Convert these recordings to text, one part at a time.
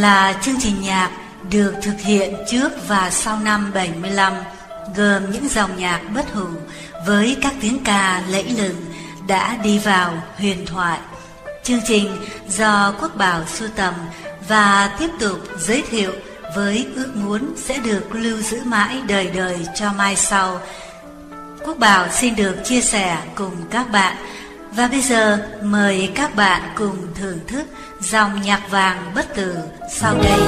là chương trình nhạc được thực hiện trước và sau năm 75 gồm những dòng nhạc bất hủ với các tiếng ca lẫy lừng đã đi vào huyền thoại. Chương trình do Quốc Bảo sưu tầm và tiếp tục giới thiệu với ước muốn sẽ được lưu giữ mãi đời đời cho mai sau. Quốc Bảo xin được chia sẻ cùng các bạn và bây giờ mời các bạn cùng thưởng thức dòng nhạc vàng bất tử sau đây.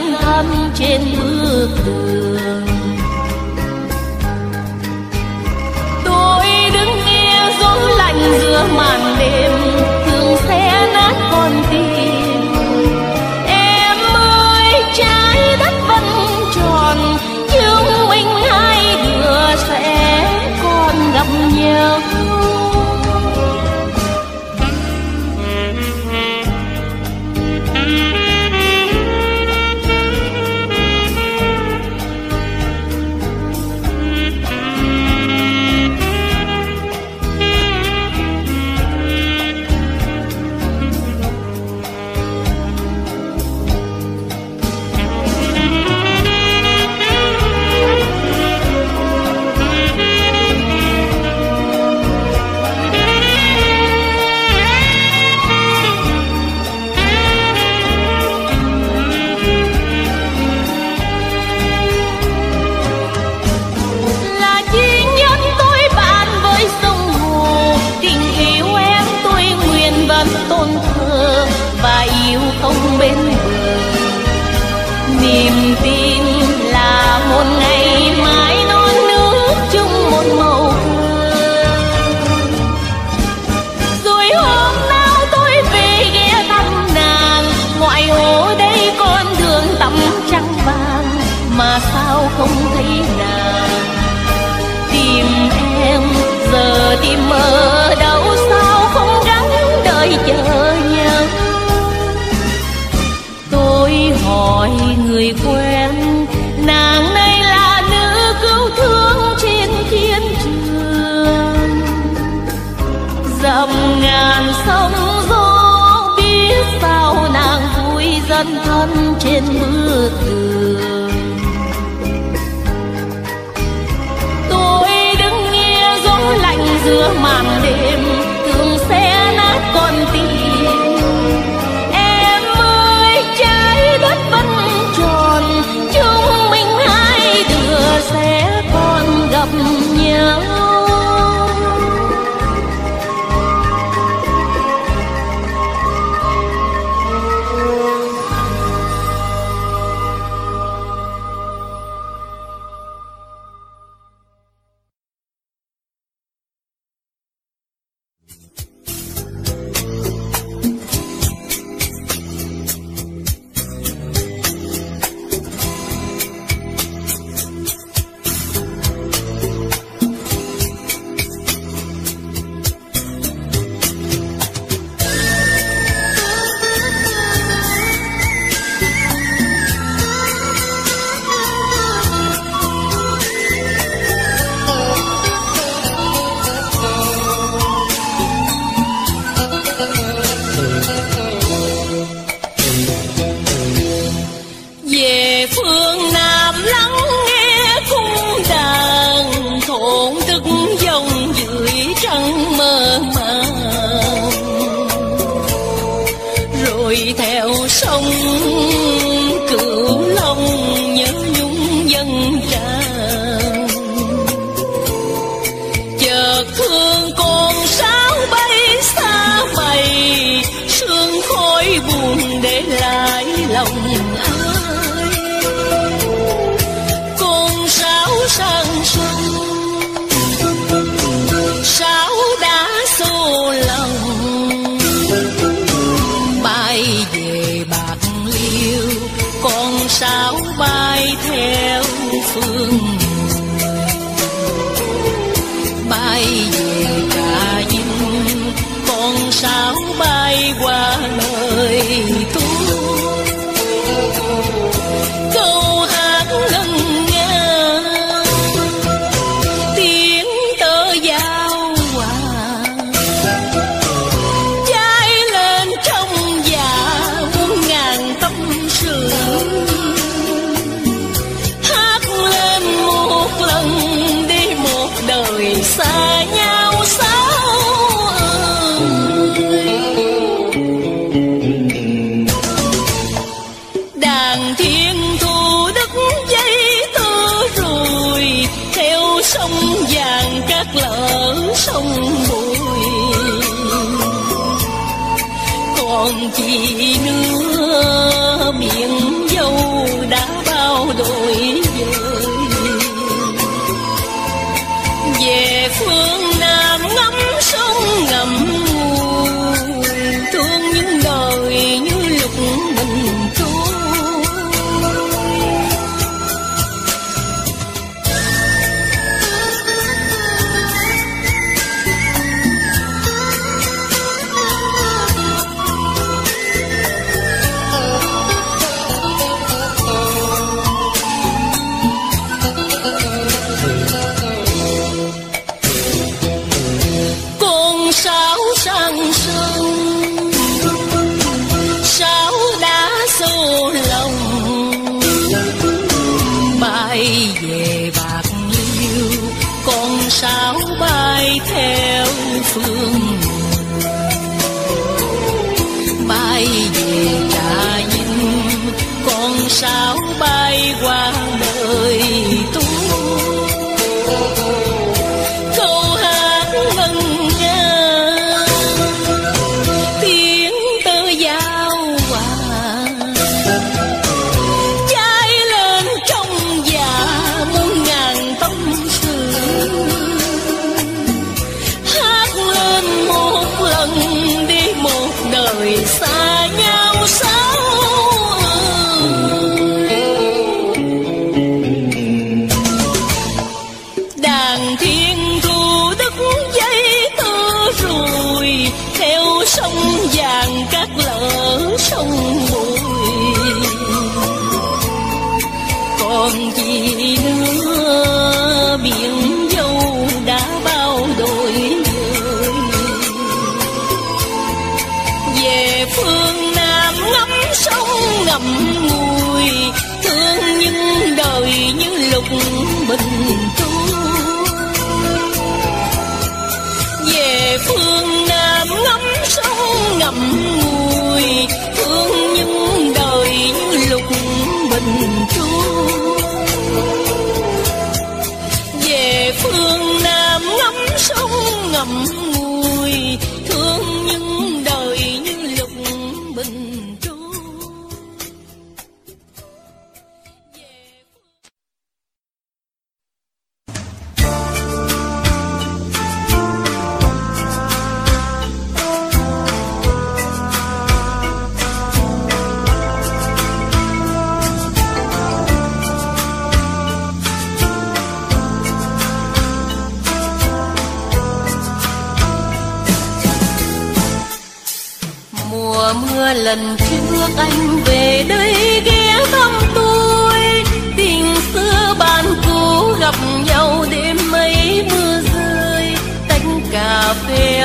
Vui dần trên bước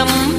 நலம்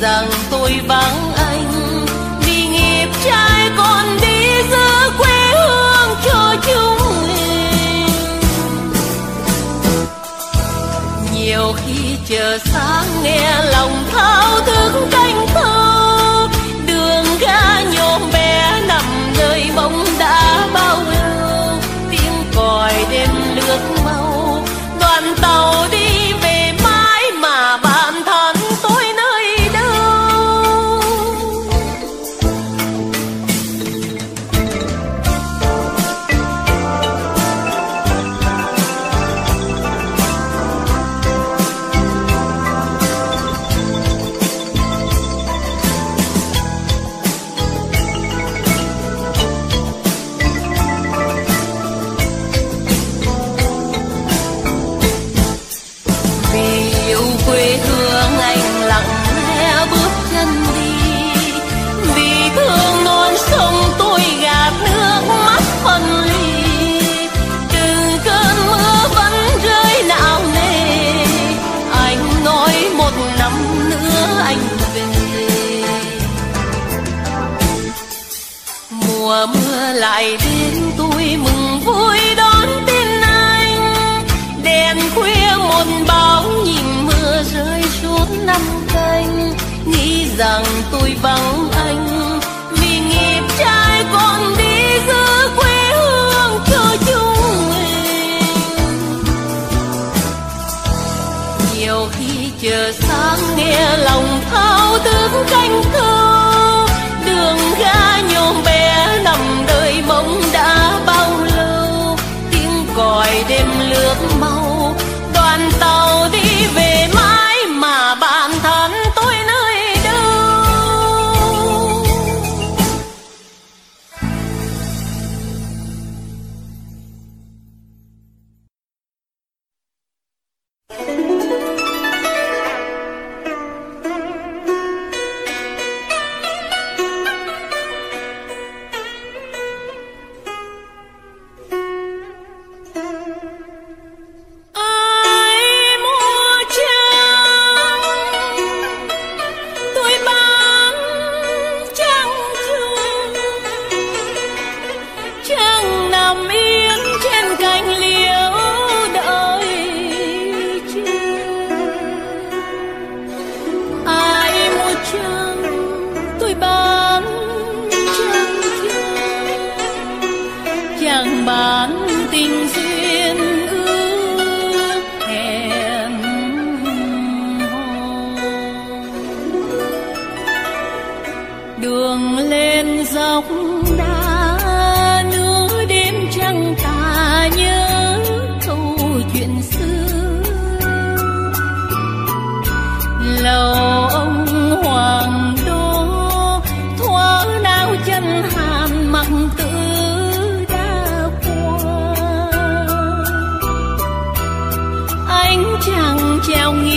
rằng tôi vắng anh. Vì nghiệp trai còn đi giữ quê hương cho chúng mình. Nhiều khi chờ sáng nghe lòng thao thức lại đến tôi mừng vui đón tin anh. Đèn khuya một báo nhìn mưa rơi suốt năm canh. Nghĩ rằng tôi vắng anh, vì nghiệp trai còn đi giữ quê hương cho chúng mình. Nhiều khi chờ sáng nghe lòng thao thức canh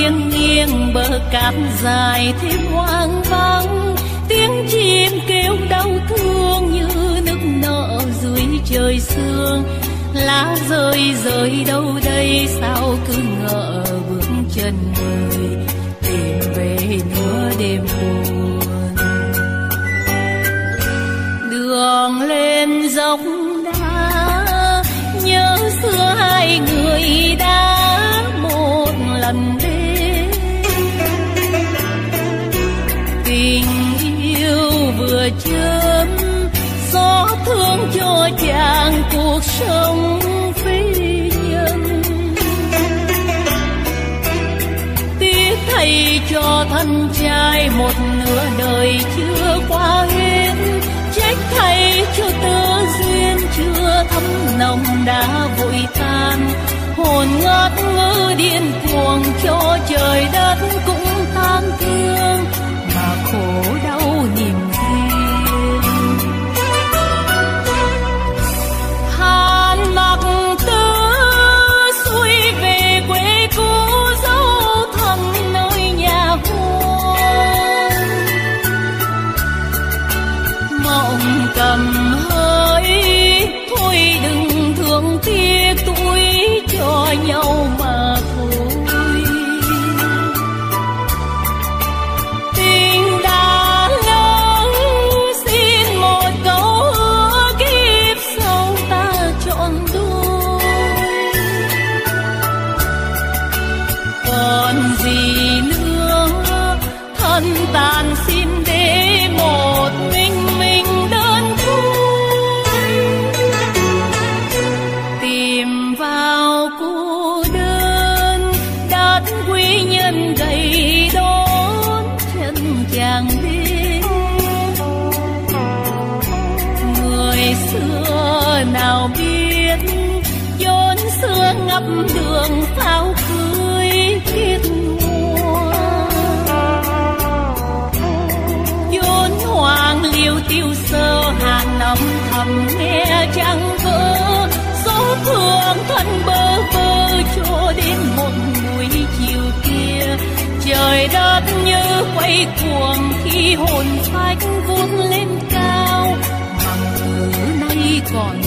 nghiêng nghiêng bờ cát dài thêm hoang vắng. Tiếng chim kêu đau thương như nước nợ dưới trời sương. Lá rơi rơi đâu đây, sao cứ ngỡ bước chân người, tìm về nửa đêm buồn. Đường lên dốc đá, nhớ xưa hai người đã một lần vừa chớm, gió thương cho chàng cuộc sống phi nhân. Tiếc thầy cho thân trai một nửa đời chưa qua hết, trách thầy cho tơ duyên chưa thấm nồng đã vội tan. Hồn ngất ngơ điên cuồng cho trời đất cũng tan thương sâu sơ hàng năm thầm nghe trăng vỡ. Số thương thân bơ vơ cho đến một buổi chiều kia. Trời đất như quay cuồng khi hồn phách vút lên cao. Bằng từ nay còn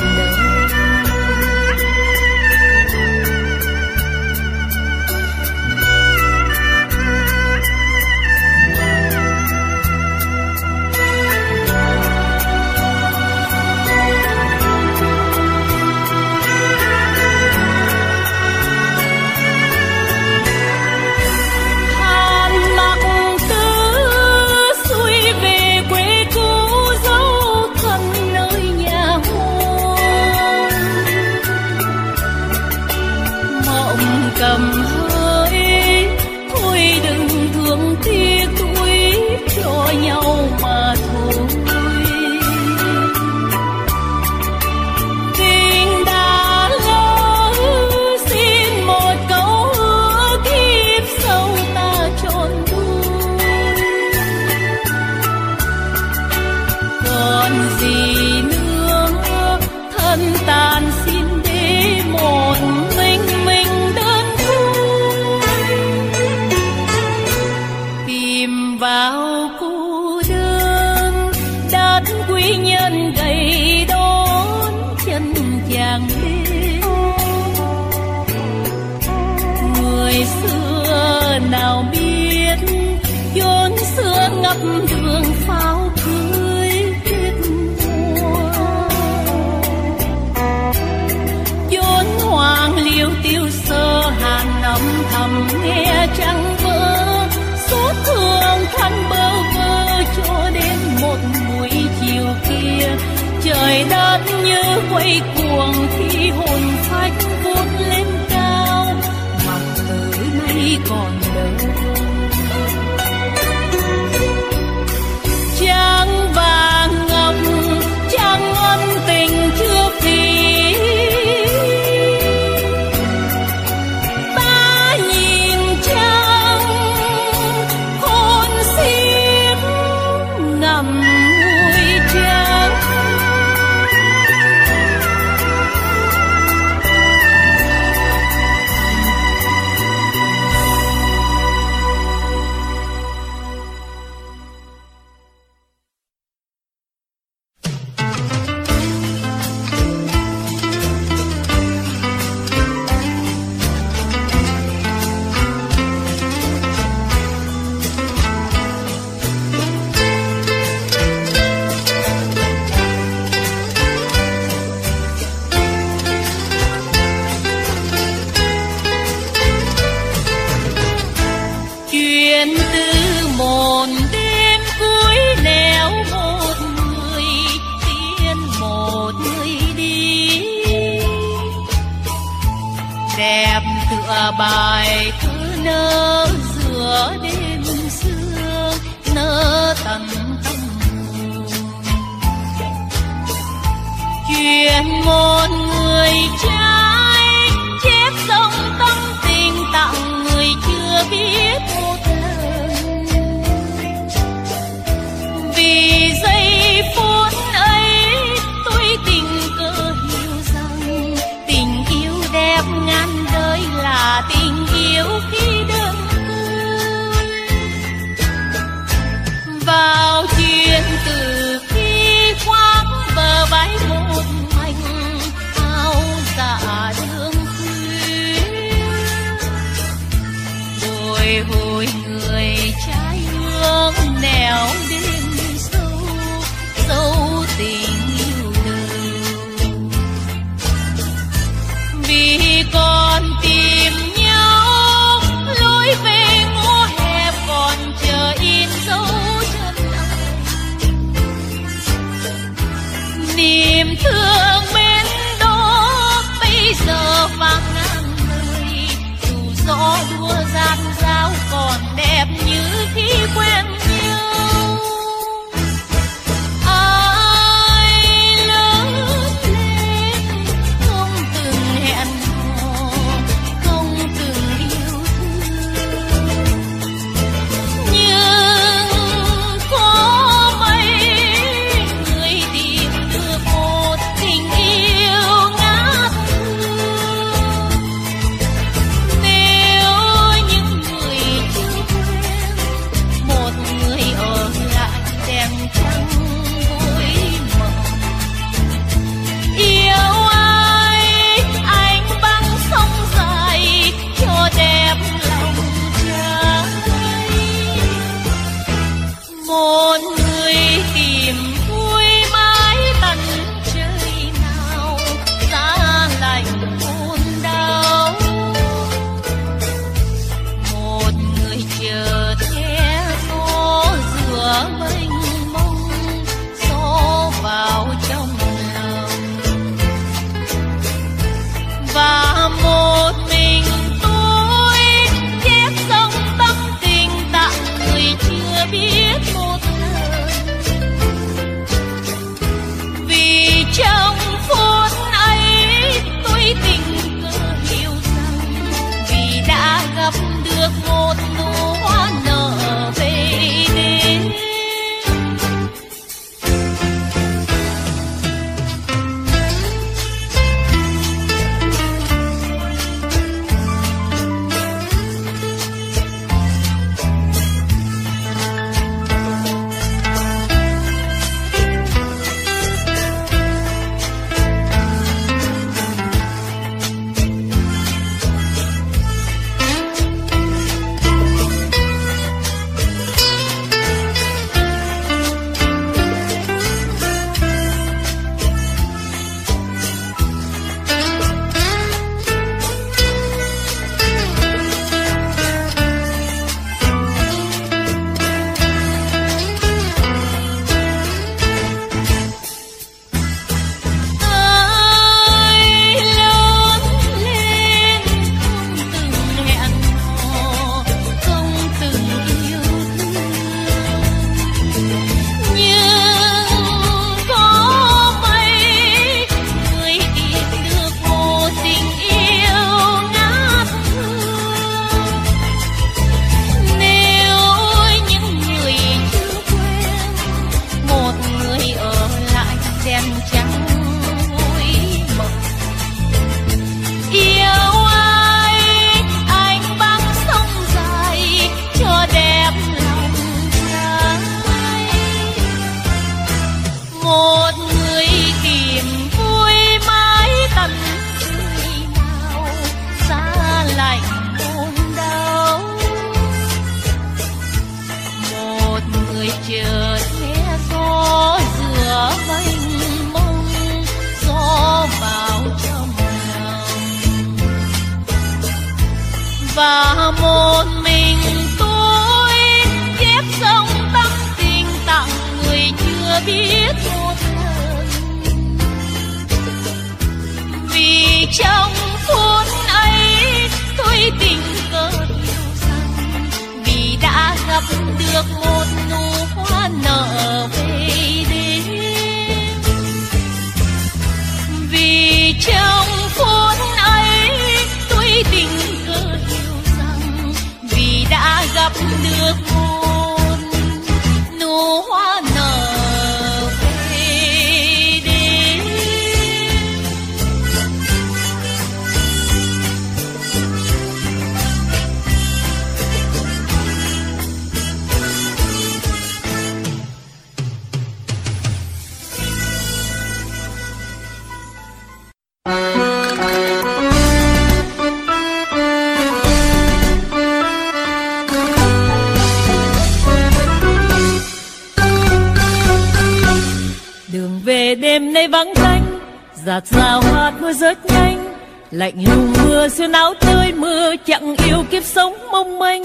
lạnh lùng mưa xưa áo tươi mưa chẳng yêu kiếp sống mong manh.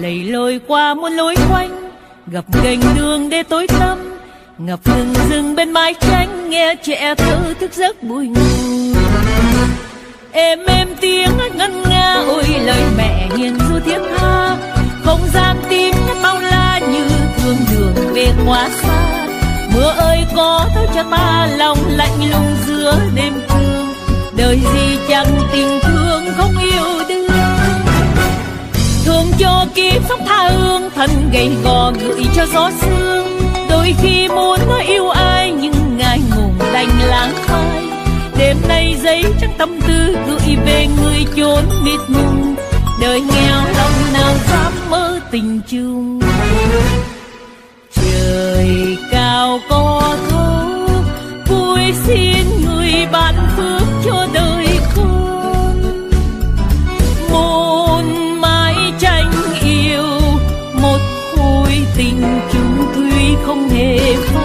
Lầy lội qua muôn lối quanh, gặp gành đường để tối tăm. Ngập ngừng rừng bên mái tranh nghe trẻ thơ thức giấc bùi ngùi. Êm êm tiếng ngân nga, ôi lời mẹ hiền du thiết tha. Không gian tim bao la như thương đường về quá xa. Mưa ơi, có thấu cho ta lòng lạnh lùng giữa đêm đời gì chẳng tình thương không yêu đương. Thương cho kiếp sống tha hương thân gầy gò gửi cho gió sương. Đôi khi muốn nói yêu ai nhưng ngại ngùng đành lãng phai đêm nay giấy trắng tâm tư gửi về người chốn mịt mùng. Đời nghèo lòng nào dám mơ tình chung. viver.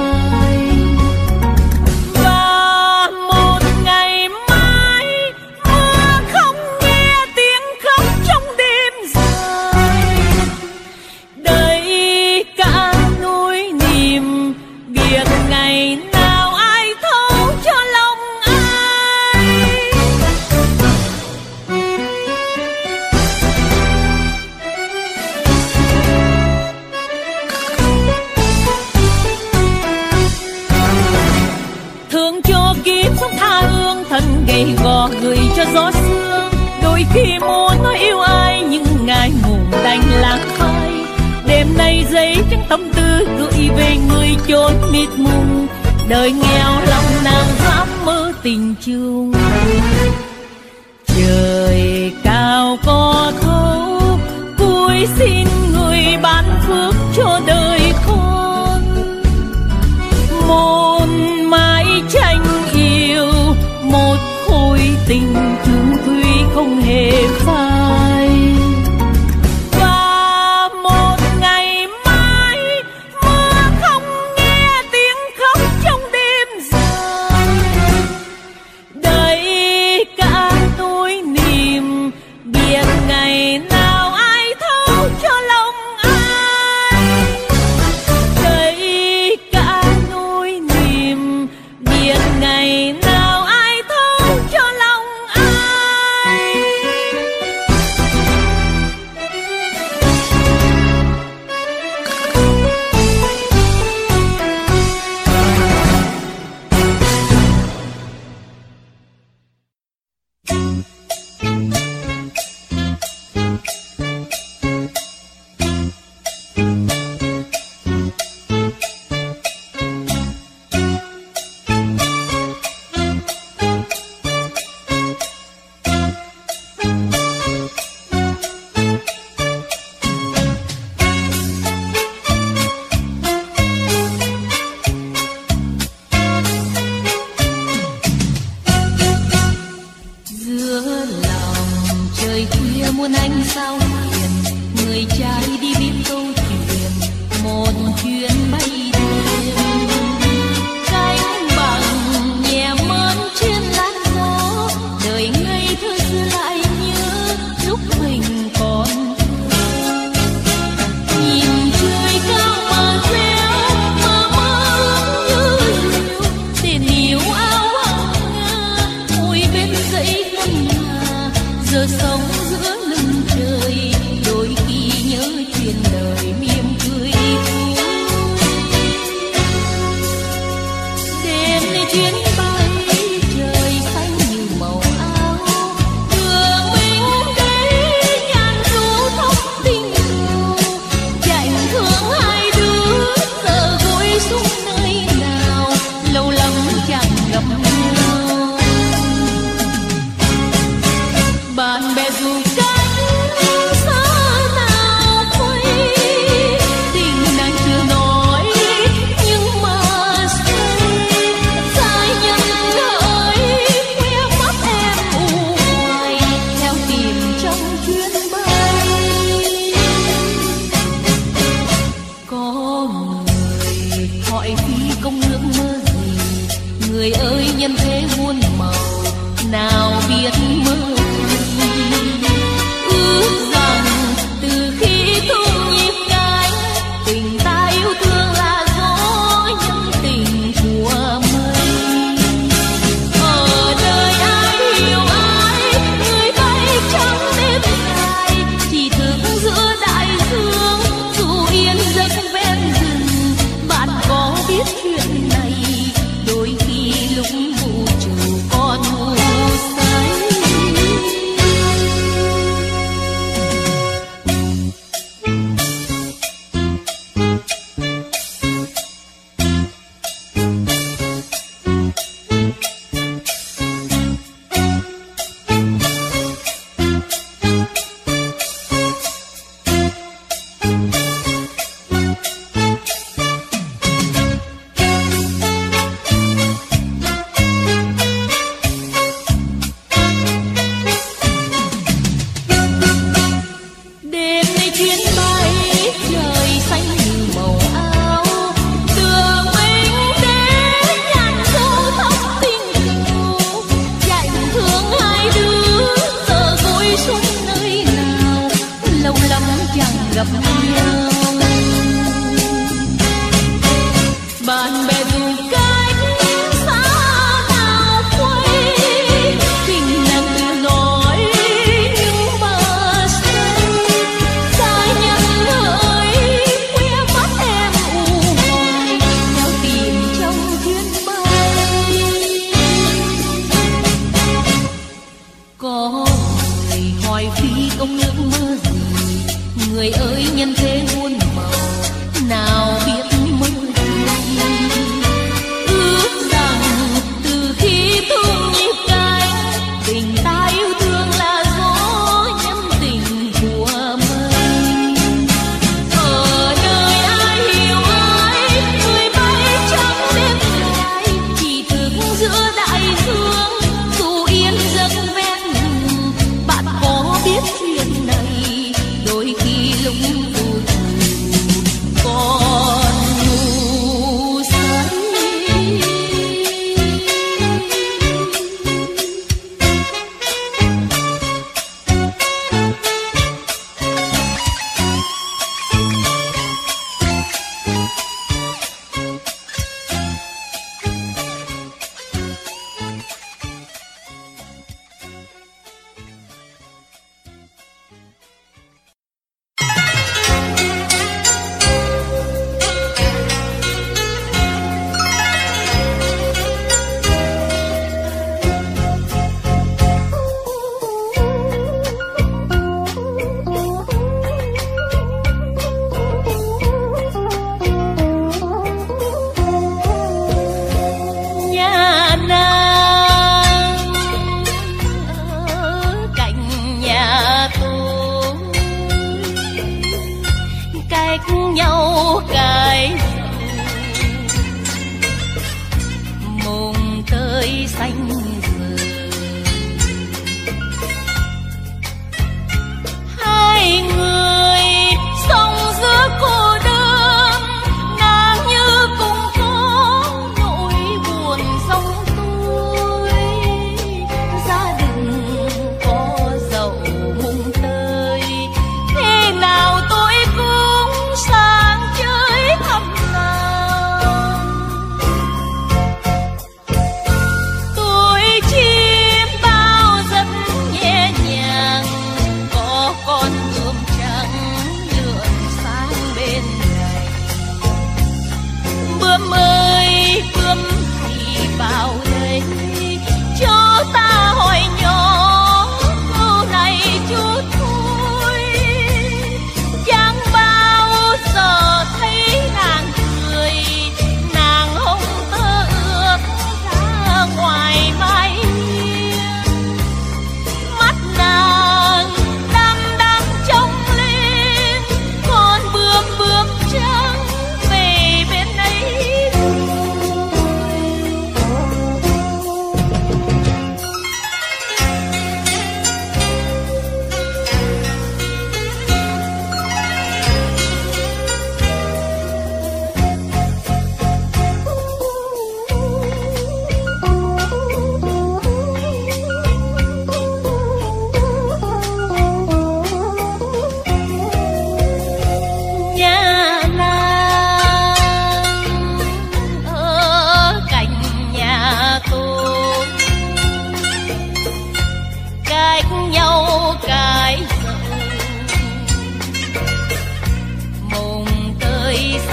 Không trắng tâm tư gửi về người chốn mịt mùng đời nghèo lòng nào dám mơ tình chung. Trời cao có thấu cúi xin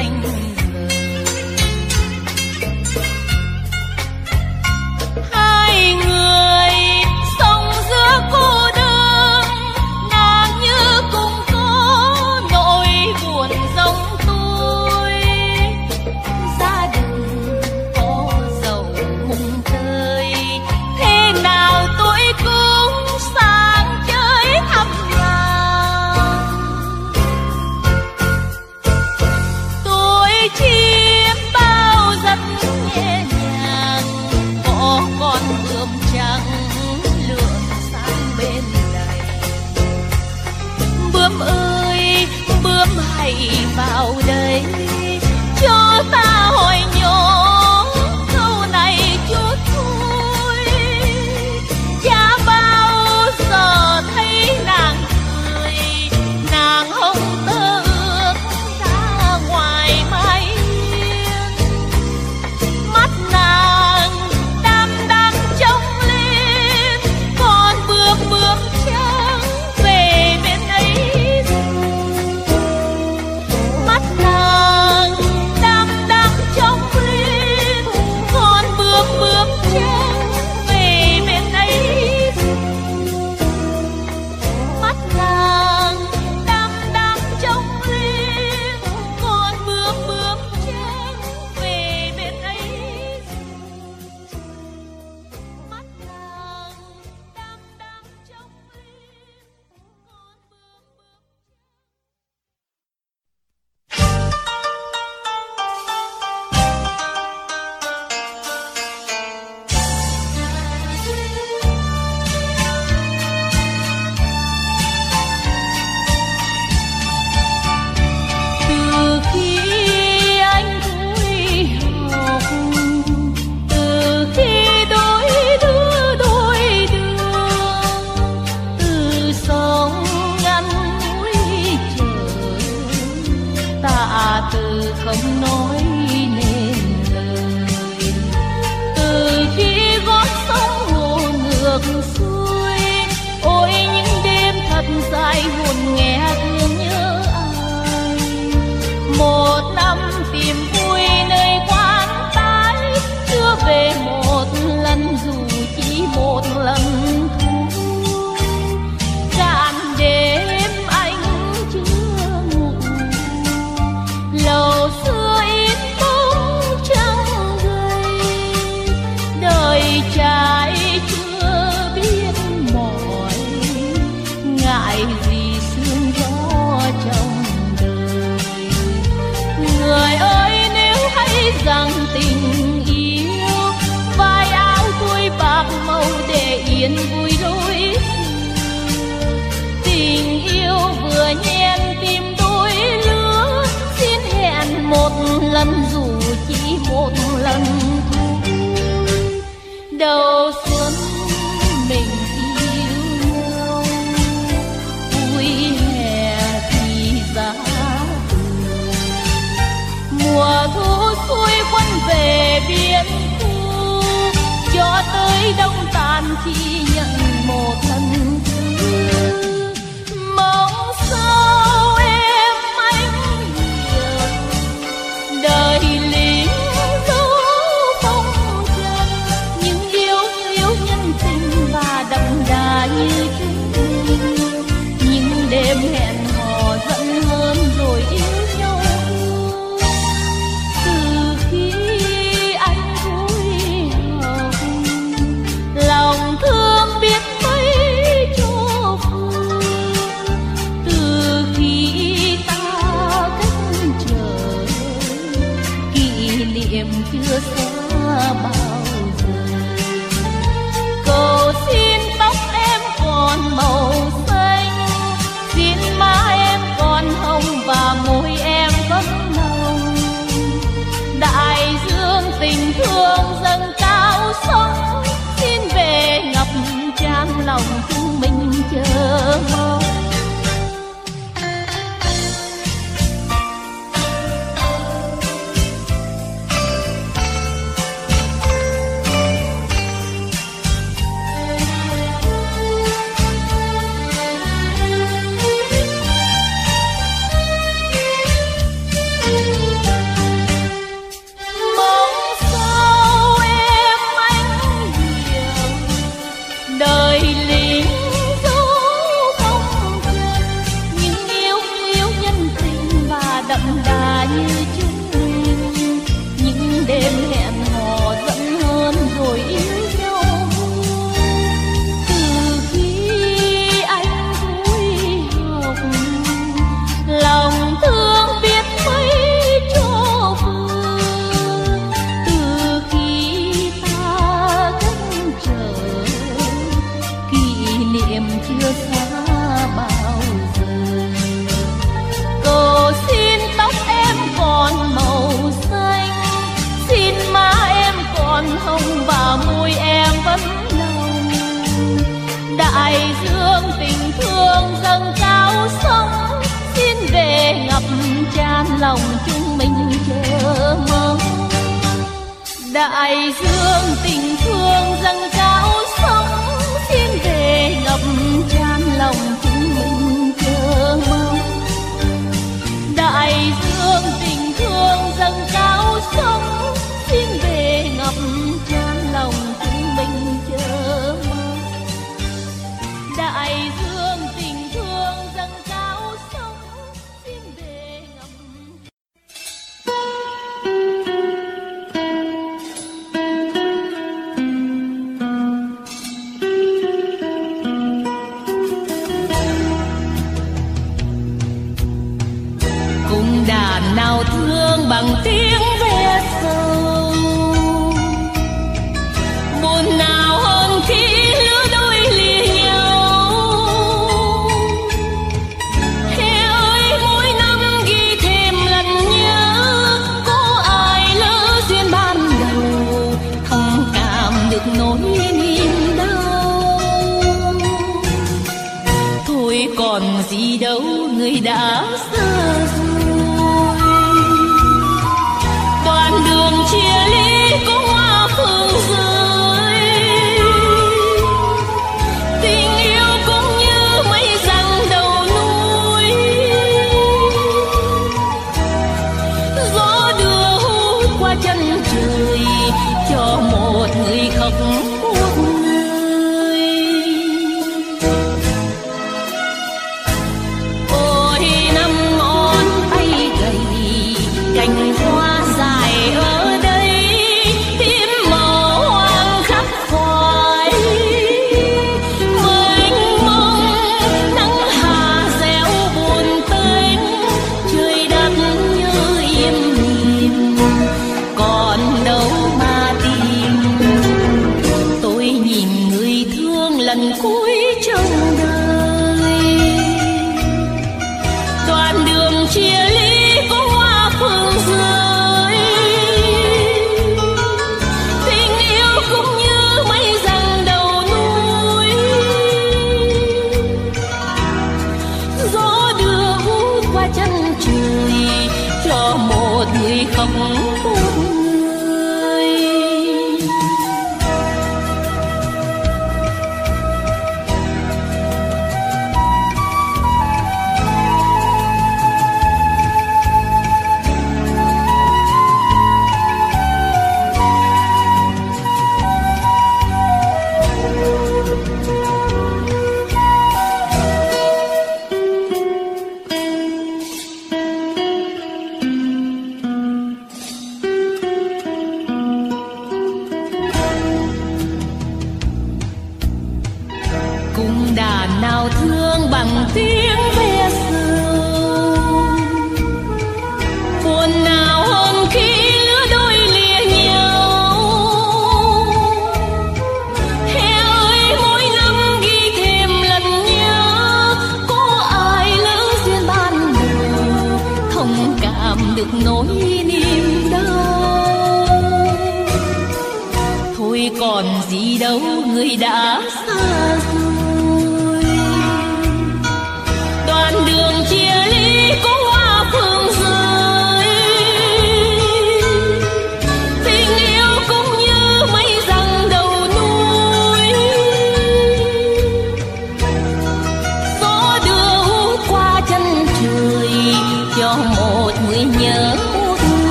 anh.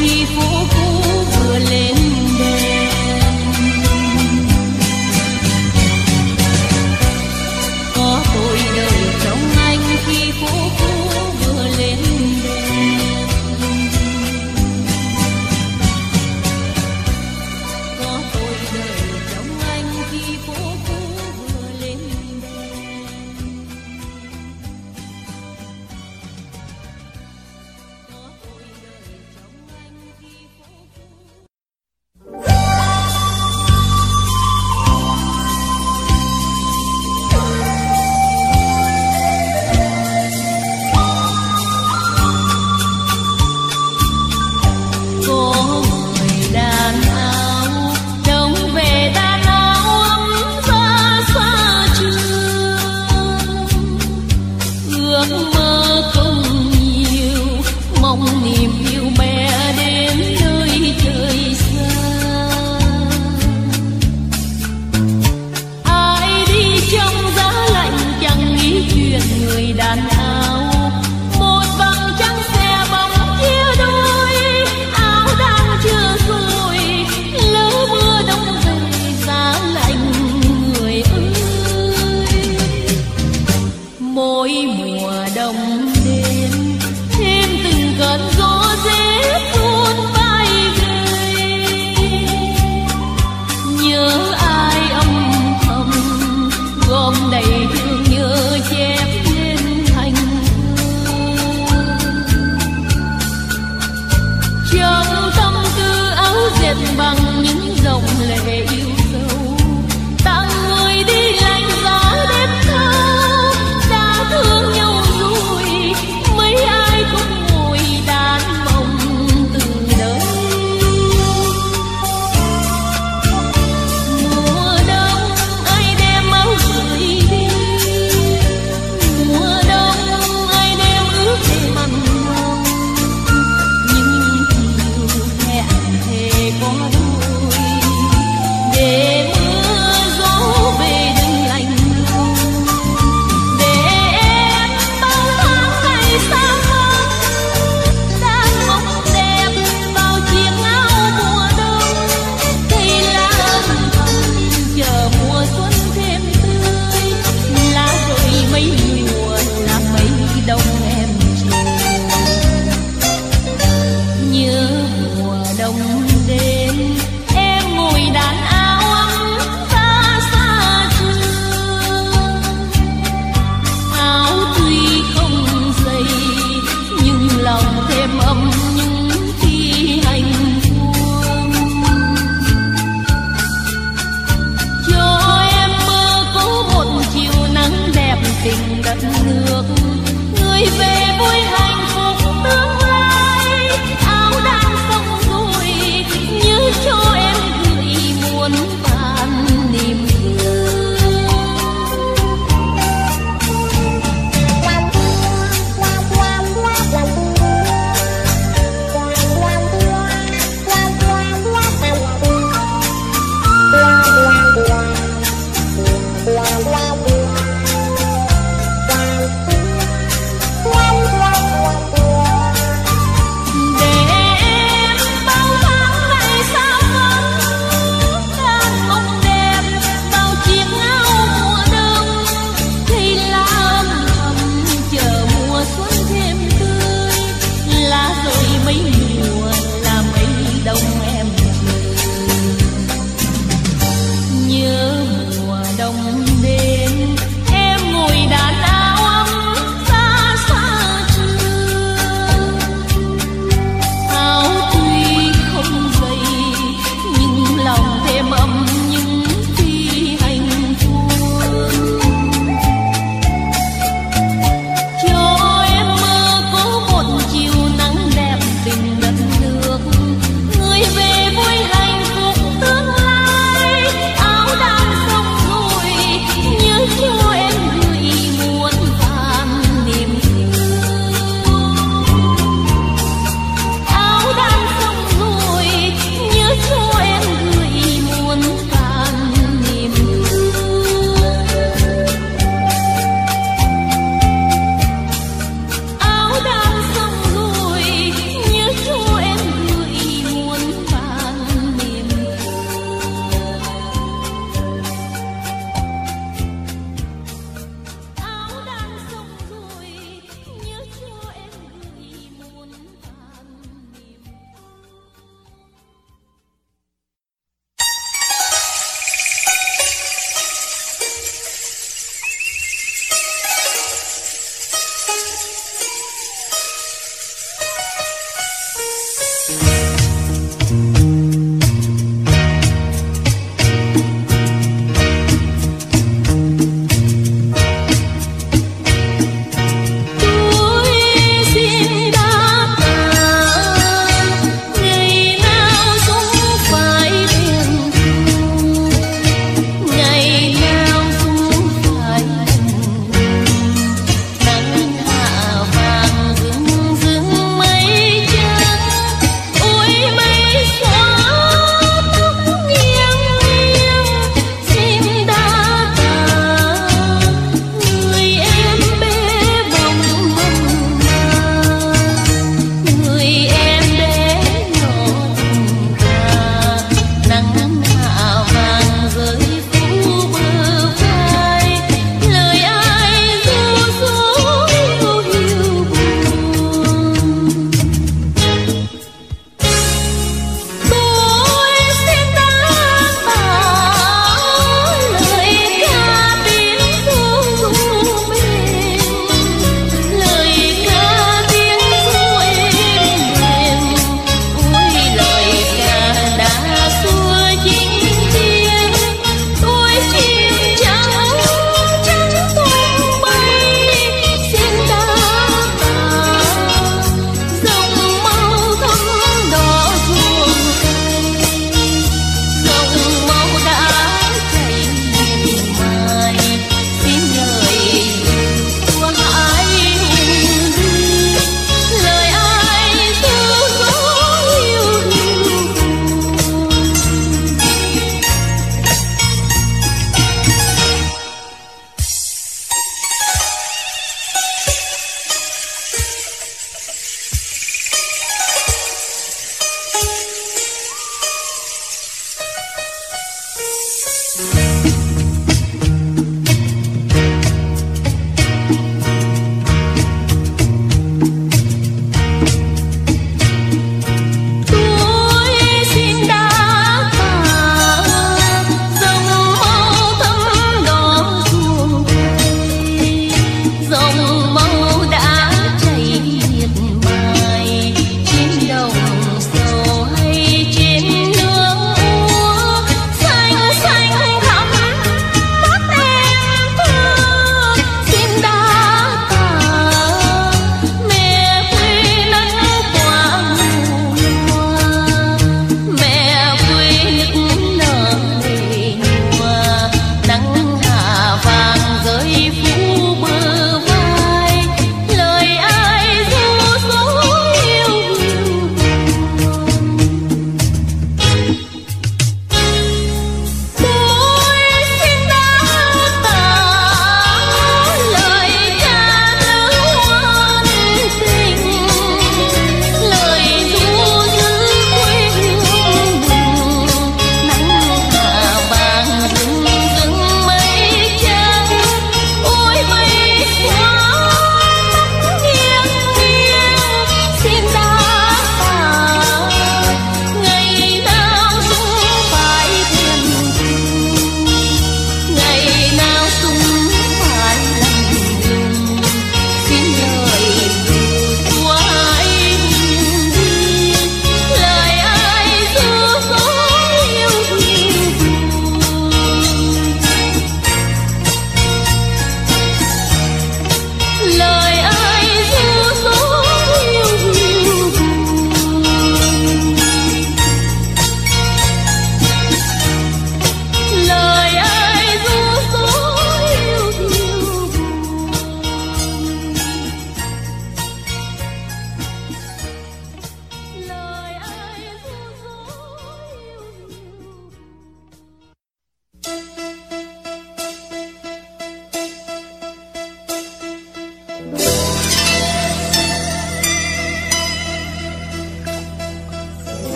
She.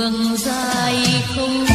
Đường dài không